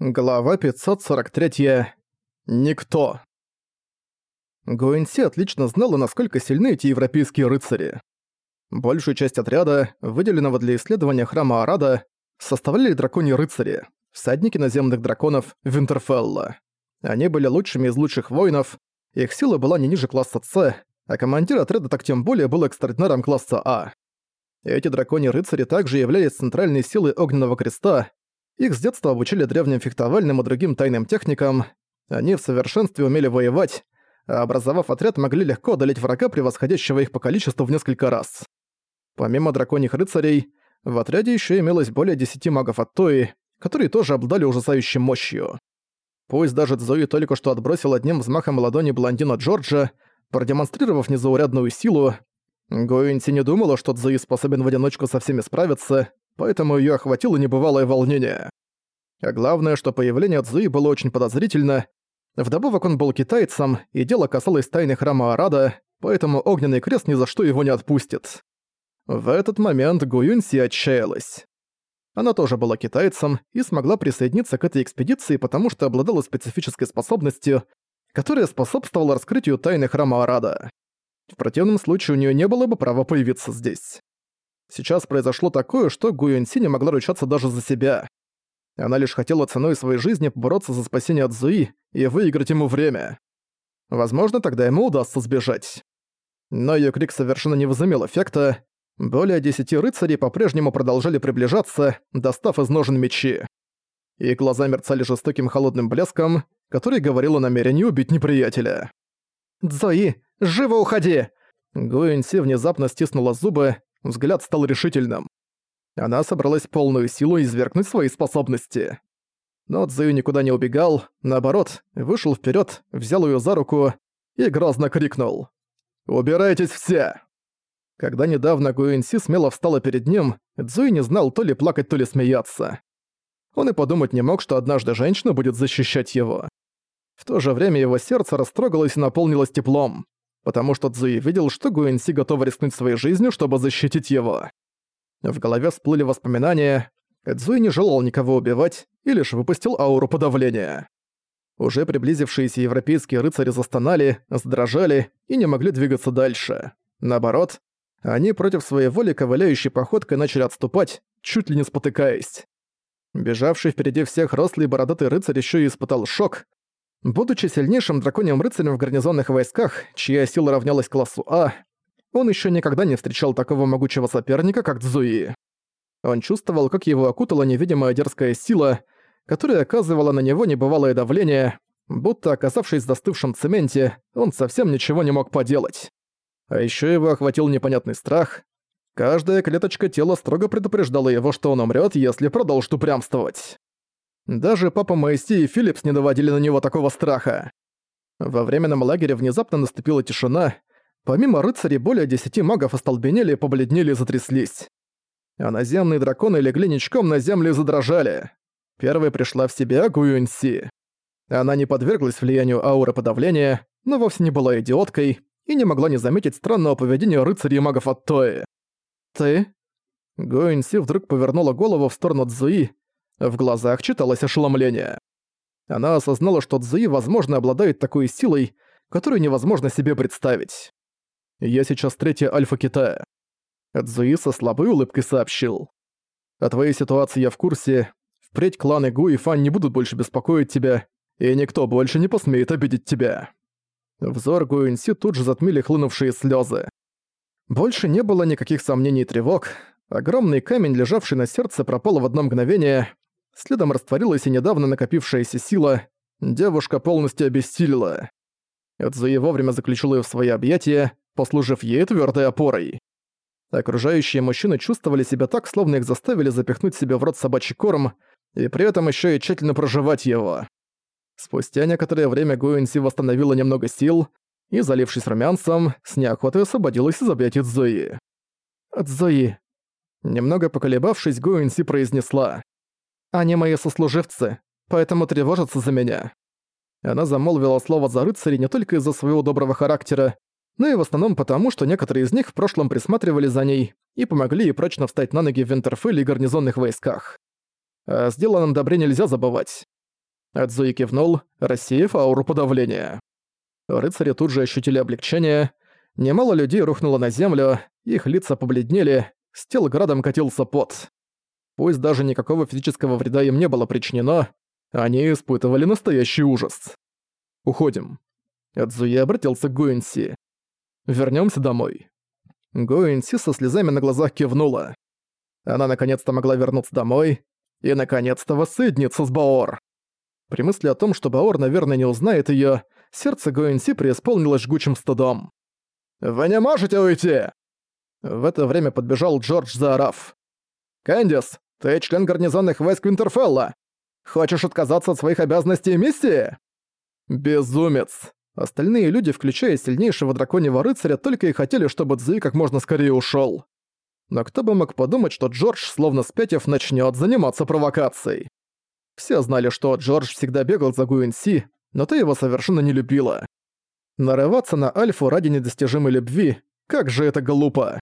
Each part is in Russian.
Глава 543. Никто. Гуэнси отлично знала, насколько сильны эти европейские рыцари. Большую часть отряда, выделенного для исследования храма Арада, составляли драконьи рыцари, всадники наземных драконов Винтерфелла. Они были лучшими из лучших воинов, их сила была не ниже класса С, а командир отряда так тем более был экстраординаром класса А. Эти драконьи рыцари также являлись центральной силой Огненного Креста, их с детства обучили древним фехтовальным и другим тайным техникам. Они в совершенстве умели воевать, а образовав отряд, могли легко одолеть врага, превосходящего их по количеству в несколько раз. Помимо драконьих рыцарей, в отряде еще имелось более десяти магов от Тои, которые тоже обладали ужасающей мощью. Пусть даже Цзуи только что отбросил одним взмахом ладони блондина Джорджа, продемонстрировав незаурядную силу, Гоинси не думала, что Цзуи способен в одиночку со всеми справиться, поэтому её охватило небывалое волнение. А главное, что появление Цзуи было очень подозрительно. Вдобавок он был китайцем, и дело касалось тайны храма Арада, поэтому Огненный Крест ни за что его не отпустит. В этот момент Гуюнси отчаялась. Она тоже была китайцем и смогла присоединиться к этой экспедиции, потому что обладала специфической способностью, которая способствовала раскрытию тайны храма Арада. В противном случае у неё не было бы права появиться здесь. Сейчас произошло такое, что Гуюнси не могла ручаться даже за себя. Она лишь хотела ценой своей жизни бороться за спасение от Зуи и выиграть ему время. Возможно, тогда ему удастся сбежать. Но её крик совершенно не возымел эффекта. Более десяти рыцарей по-прежнему продолжали приближаться, достав из ножен мечи. И глаза мерцали жестоким холодным блеском, который говорил о намерении убить неприятеля. «Дзои, живо уходи!» Гуэнси внезапно стиснула зубы, взгляд стал решительным. Она собралась полную силу извергнуть свои способности. Но Цзэю никуда не убегал, наоборот, вышел вперед, взял ее за руку и грозно крикнул. «Убирайтесь все!» Когда недавно Гуэнси смело встала перед ним, Цзуи не знал то ли плакать, то ли смеяться. Он и подумать не мог, что однажды женщина будет защищать его. В то же время его сердце растрогалось и наполнилось теплом потому что Цзуи видел, что Гуэнси готова рискнуть своей жизнью, чтобы защитить его. В голове всплыли воспоминания. Цзуи не желал никого убивать и лишь выпустил ауру подавления. Уже приблизившиеся европейские рыцари застонали, задрожали и не могли двигаться дальше. Наоборот, они против своей воли ковыляющей походкой начали отступать, чуть ли не спотыкаясь. Бежавший впереди всех рослый бородатый рыцарь еще и испытал шок, Будучи сильнейшим драконьим рыцарем в гарнизонных войсках, чья сила равнялась классу А, он еще никогда не встречал такого могучего соперника, как Цзуи. Он чувствовал, как его окутала невидимая дерзкая сила, которая оказывала на него небывалое давление, будто оказавшись в застывшем цементе, он совсем ничего не мог поделать. А еще его охватил непонятный страх. Каждая клеточка тела строго предупреждала его, что он умрет, если продолжит упрямствовать. Даже папа Моисей и Филлипс не наводили на него такого страха. Во временном лагере внезапно наступила тишина. Помимо рыцарей, более десяти магов остолбенели, побледнели и затряслись. А наземные драконы легли ничком на землю и задрожали. Первой пришла в себя Гуюньси. Она не подверглась влиянию ауры подавления, но вовсе не была идиоткой и не могла не заметить странного поведения рыцарей и магов от. «Ты?» Гуэнси вдруг повернула голову в сторону Цзуи в глазах читалось ошеломление. Она осознала, что Цзуи, возможно, обладает такой силой, которую невозможно себе представить. «Я сейчас третья альфа Китая». Цзуи со слабой улыбкой сообщил. «О твоей ситуации я в курсе. Впредь кланы Гу и Фан не будут больше беспокоить тебя, и никто больше не посмеет обидеть тебя». Взор Гуэнси тут же затмили хлынувшие слезы. Больше не было никаких сомнений и тревог. Огромный камень, лежавший на сердце, пропал в одно мгновение, Следом растворилась и недавно накопившаяся сила. Девушка полностью обессилила. Эдзуи вовремя заключил ее в свои объятия, послужив ей твердой опорой. Окружающие мужчины чувствовали себя так, словно их заставили запихнуть себе в рот собачий корм, и при этом еще и тщательно проживать его. Спустя некоторое время Гуэнси восстановила немного сил и, залившись румянцем, с неохотой освободилась из объятий Цзуи. «Цзуи». Немного поколебавшись, Гуэнси произнесла. Они мои сослуживцы, поэтому тревожатся за меня». Она замолвила слово за рыцарей не только из-за своего доброго характера, но и в основном потому, что некоторые из них в прошлом присматривали за ней и помогли ей прочно встать на ноги в Винтерфелле и гарнизонных войсках. О сделанном добре нельзя забывать. Адзуи кивнул, рассеяв ауру подавления. Рыцари тут же ощутили облегчение. Немало людей рухнуло на землю, их лица побледнели, с тел градом катился пот. Пусть даже никакого физического вреда им не было причинено, они испытывали настоящий ужас. «Уходим». Адзуи обратился к Гуэнси. «Вернёмся домой». Гуэнси со слезами на глазах кивнула. Она наконец-то могла вернуться домой и наконец-то воссоединиться с Баор. При мысли о том, что Баор, наверное, не узнает её, сердце Гуэнси преисполнилось жгучим стыдом. «Вы не можете уйти!» В это время подбежал Джордж, заорав. «Кэндис, ты член гарнизонных войск Винтерфелла. Хочешь отказаться от своих обязанностей и миссии?» «Безумец!» Остальные люди, включая сильнейшего драконьего рыцаря, только и хотели, чтобы Цзуи как можно скорее ушёл. Но кто бы мог подумать, что Джордж, словно спятив, начнёт заниматься провокацией. Все знали, что Джордж всегда бегал за Гуэнси, но ты его совершенно не любила. Нарываться на Альфу ради недостижимой любви, как же это глупо.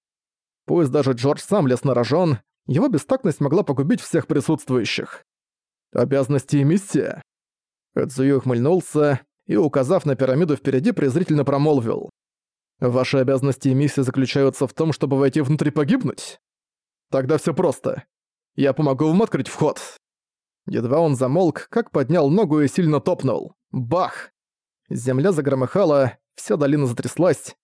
Пусть даже Джордж сам лез на рожон, его бестактность могла погубить всех присутствующих. Обязанности и миссия. Эдзуи ухмыльнулся и, указав на пирамиду впереди, презрительно промолвил. «Ваши обязанности и миссия заключаются в том, чтобы войти внутрь и погибнуть? Тогда все просто. Я помогу вам открыть вход». Едва он замолк, как поднял ногу и сильно топнул. Бах! Земля загромыхала, вся долина затряслась.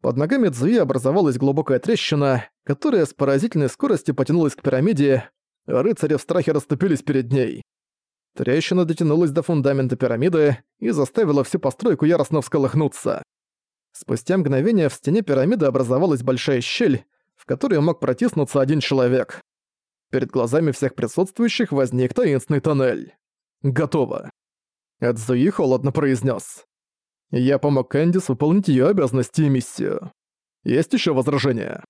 Под ногами Цзуи образовалась глубокая трещина, которая с поразительной скоростью потянулась к пирамиде, рыцари в страхе расступились перед ней. Трещина дотянулась до фундамента пирамиды и заставила всю постройку яростно всколыхнуться. Спустя мгновение в стене пирамиды образовалась большая щель, в которую мог протиснуться один человек. Перед глазами всех присутствующих возник таинственный тоннель. Готово. Эдзуи холодно произнес. Я помог Кэндис выполнить ее обязанности и миссию. Есть еще возражения?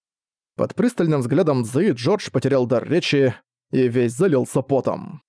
Под пристальным взглядом Цзуи Джордж потерял дар речи и весь залился потом.